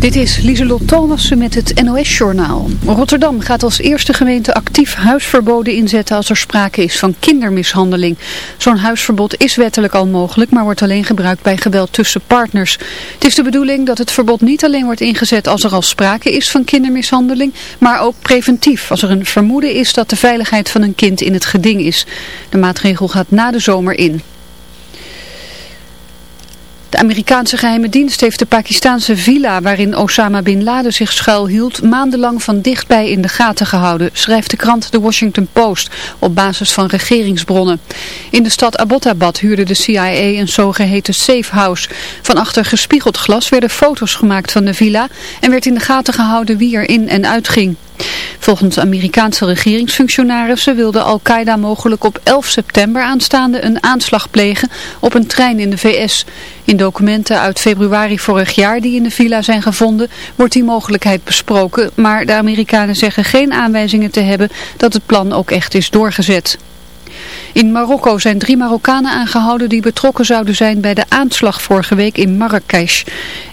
Dit is Lieselot Thomassen met het NOS-journaal. Rotterdam gaat als eerste gemeente actief huisverboden inzetten als er sprake is van kindermishandeling. Zo'n huisverbod is wettelijk al mogelijk, maar wordt alleen gebruikt bij geweld tussen partners. Het is de bedoeling dat het verbod niet alleen wordt ingezet als er al sprake is van kindermishandeling, maar ook preventief als er een vermoeden is dat de veiligheid van een kind in het geding is. De maatregel gaat na de zomer in. De Amerikaanse geheime dienst heeft de Pakistanse villa waarin Osama Bin Laden zich schuilhield maandenlang van dichtbij in de gaten gehouden, schrijft de krant The Washington Post op basis van regeringsbronnen. In de stad Abbottabad huurde de CIA een zogeheten safe house. Van achter gespiegeld glas werden foto's gemaakt van de villa en werd in de gaten gehouden wie er in en uit ging. Volgens Amerikaanse regeringsfunctionarissen wilde Al-Qaeda mogelijk op 11 september aanstaande een aanslag plegen op een trein in de VS. In documenten uit februari vorig jaar die in de villa zijn gevonden wordt die mogelijkheid besproken, maar de Amerikanen zeggen geen aanwijzingen te hebben dat het plan ook echt is doorgezet. In Marokko zijn drie Marokkanen aangehouden die betrokken zouden zijn bij de aanslag vorige week in Marrakesh.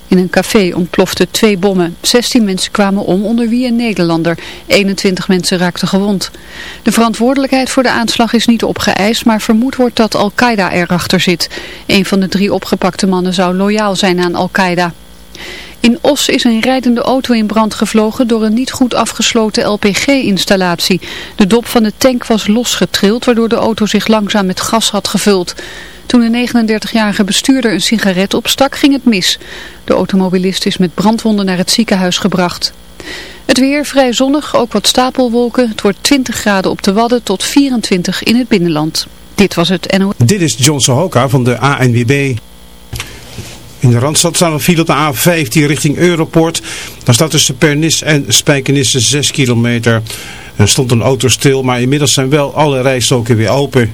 In een café ontploften twee bommen. 16 mensen kwamen om, onder wie een Nederlander. 21 mensen raakten gewond. De verantwoordelijkheid voor de aanslag is niet opgeëist, maar vermoed wordt dat Al-Qaeda erachter zit. Een van de drie opgepakte mannen zou loyaal zijn aan Al-Qaeda. In Os is een rijdende auto in brand gevlogen door een niet goed afgesloten LPG-installatie. De dop van de tank was losgetrild, waardoor de auto zich langzaam met gas had gevuld. Toen de 39-jarige bestuurder een sigaret opstak, ging het mis. De automobilist is met brandwonden naar het ziekenhuis gebracht. Het weer vrij zonnig, ook wat stapelwolken. Het wordt 20 graden op de Wadden tot 24 in het binnenland. Dit was het NO. Dit is John Sohoka van de ANWB. In de Randstad staat een file op de A15 richting Europort. Daar staat tussen Pernis en Spijkenisse 6 kilometer. Er stond een auto stil, maar inmiddels zijn wel alle rijstroken weer open.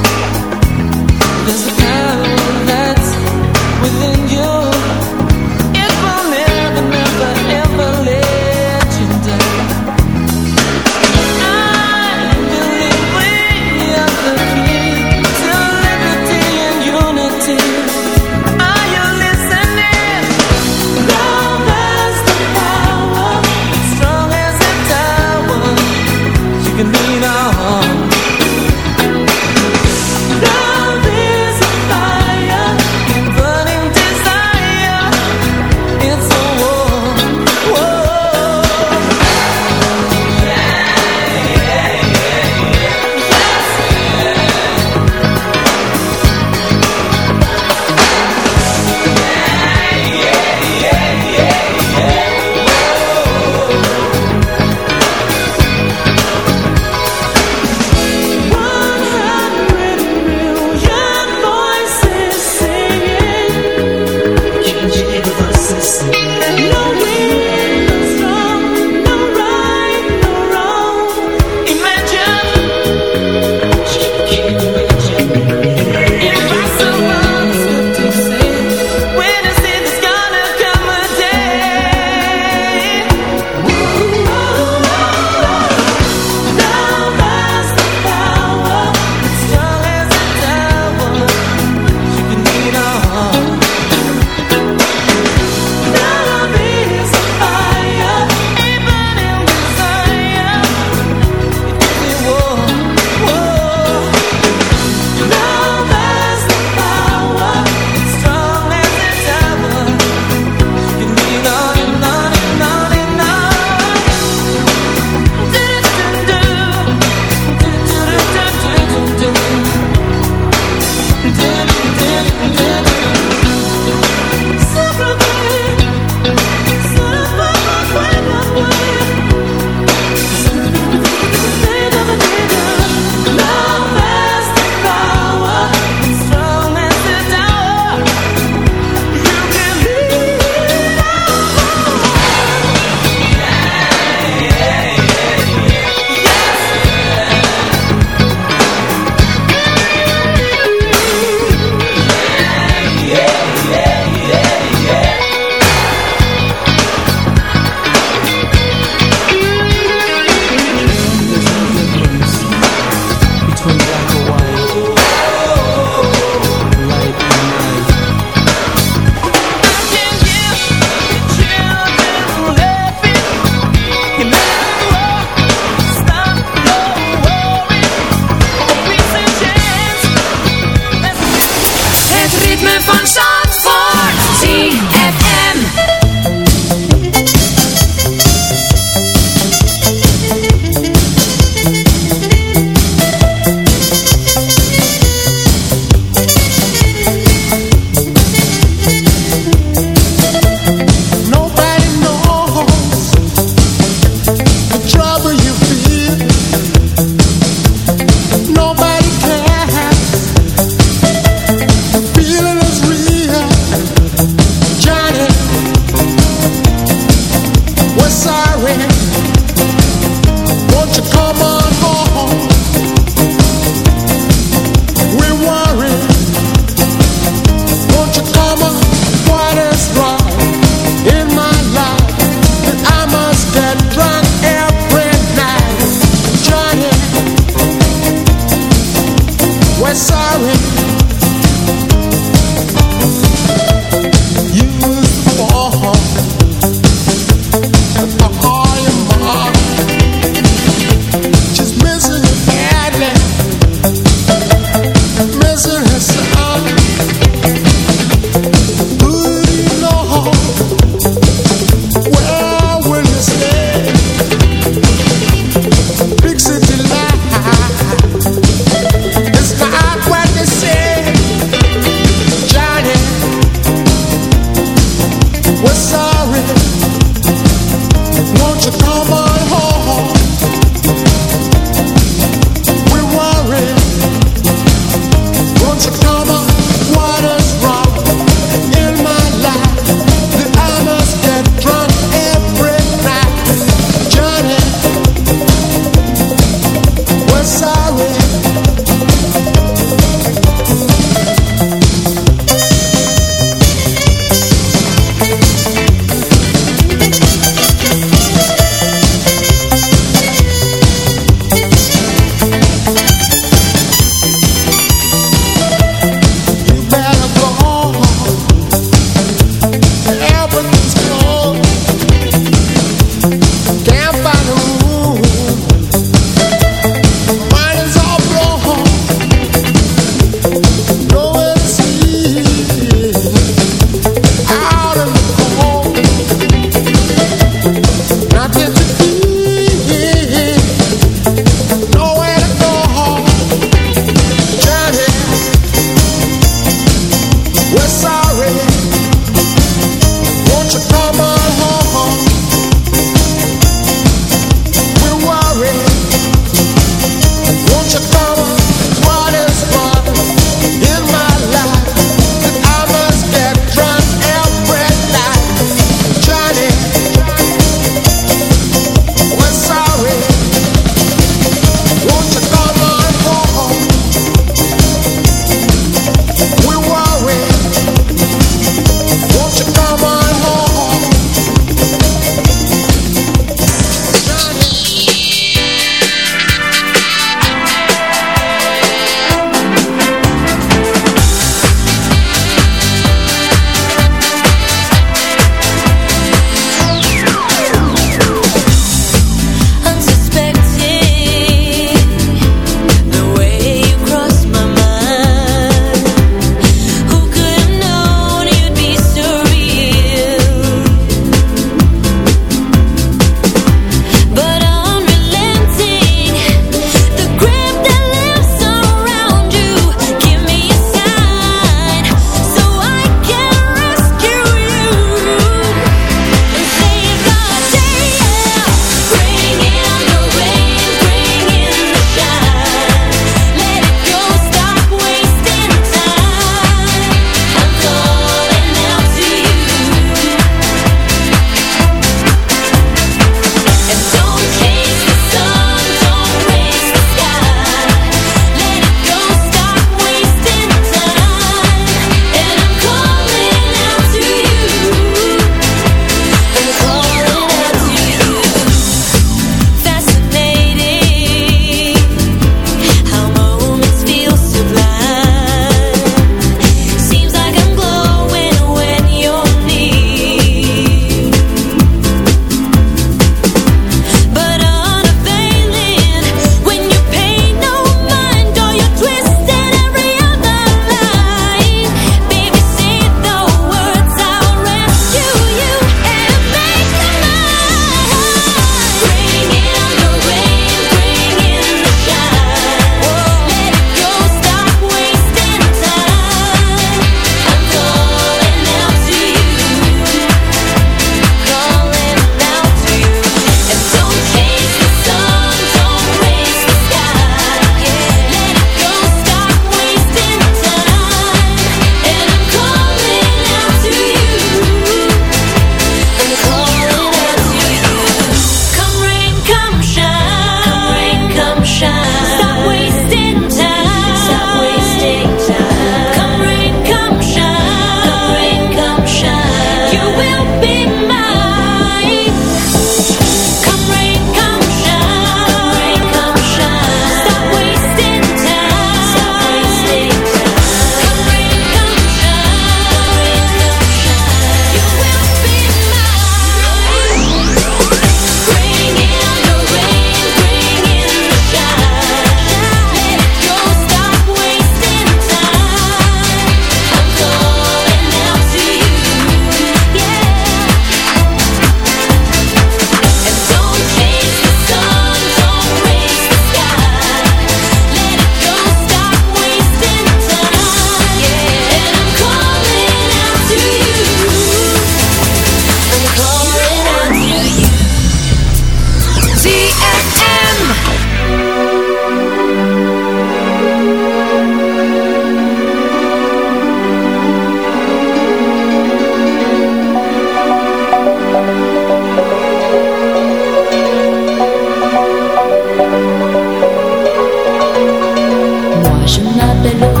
de.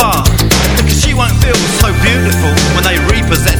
far. Because she won't feel so beautiful when they repossess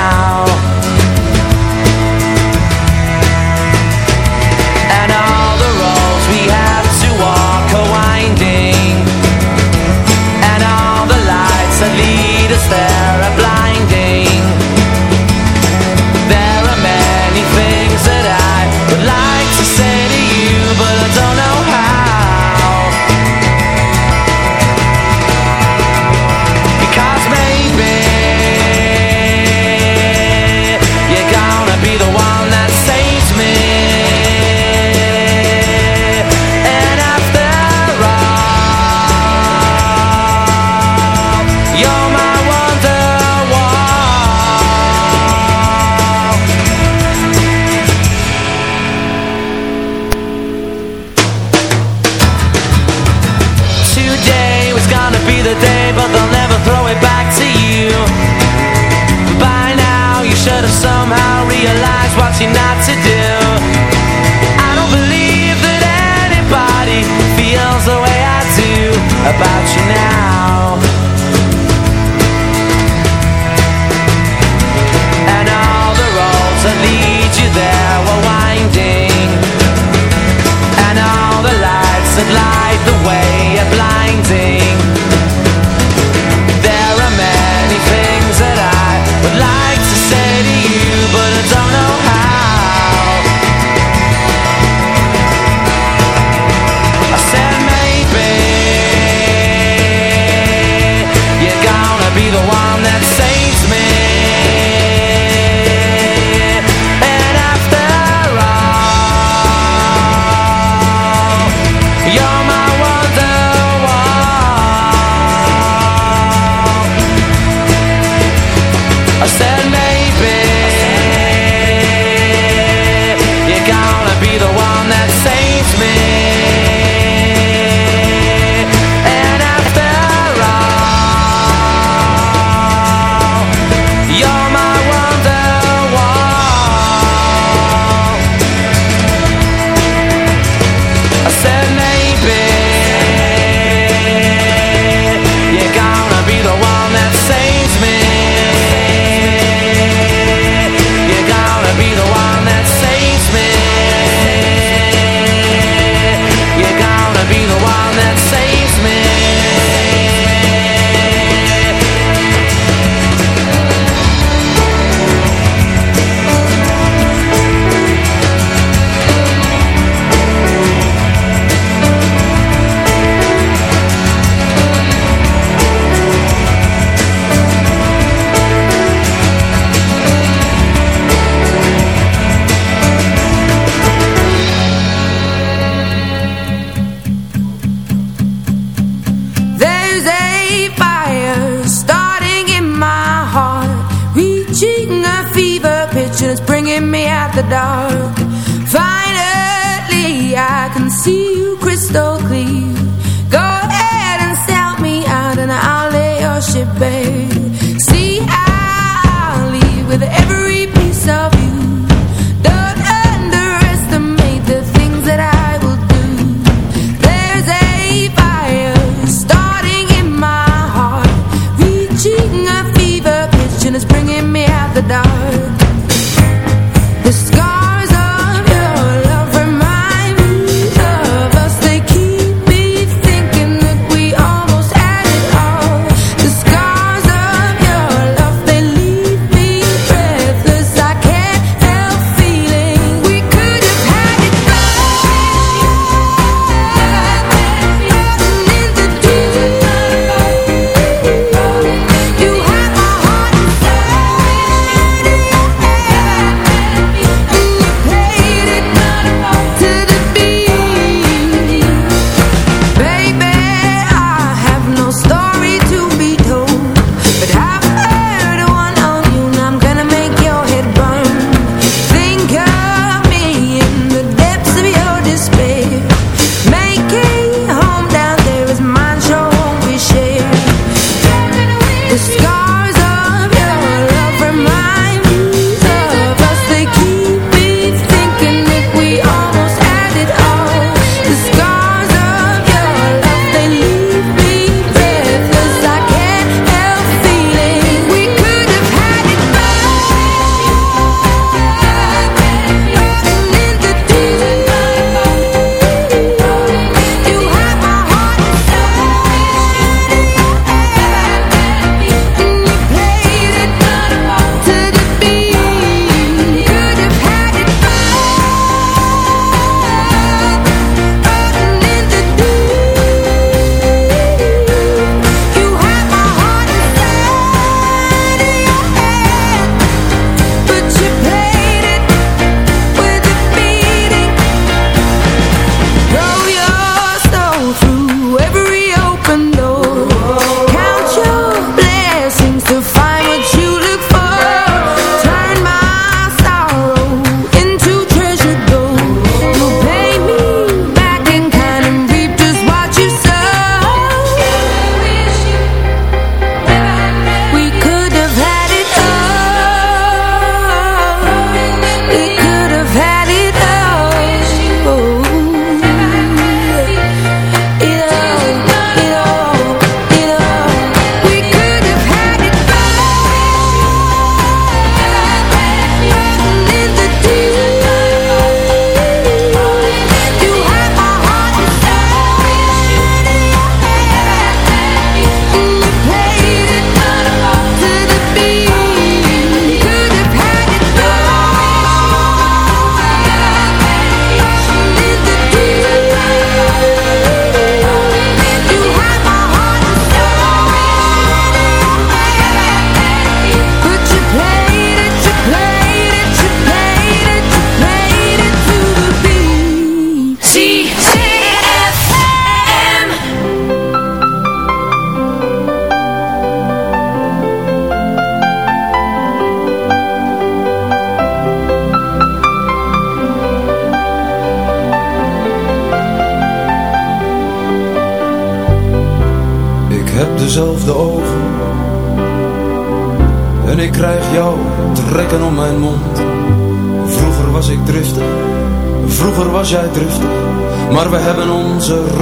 today, but they'll never throw it back to you. By now, you should have somehow realized what you now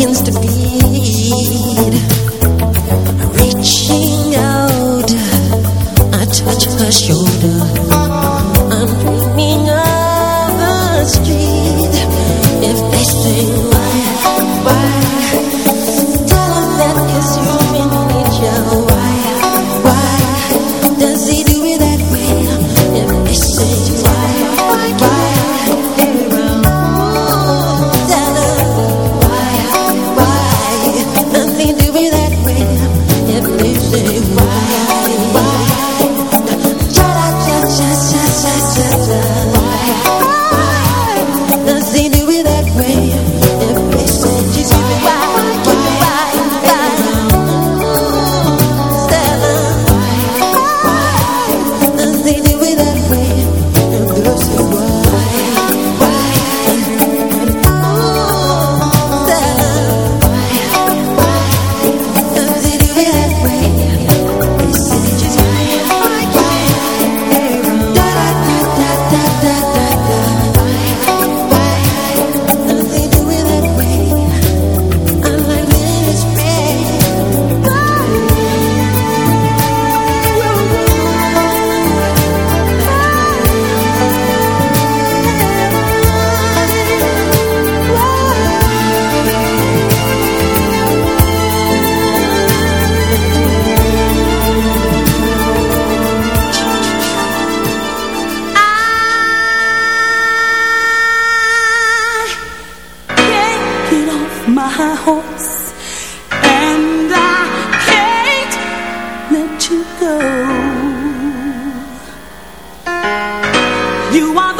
begins to be my horse And I can't let you go. You are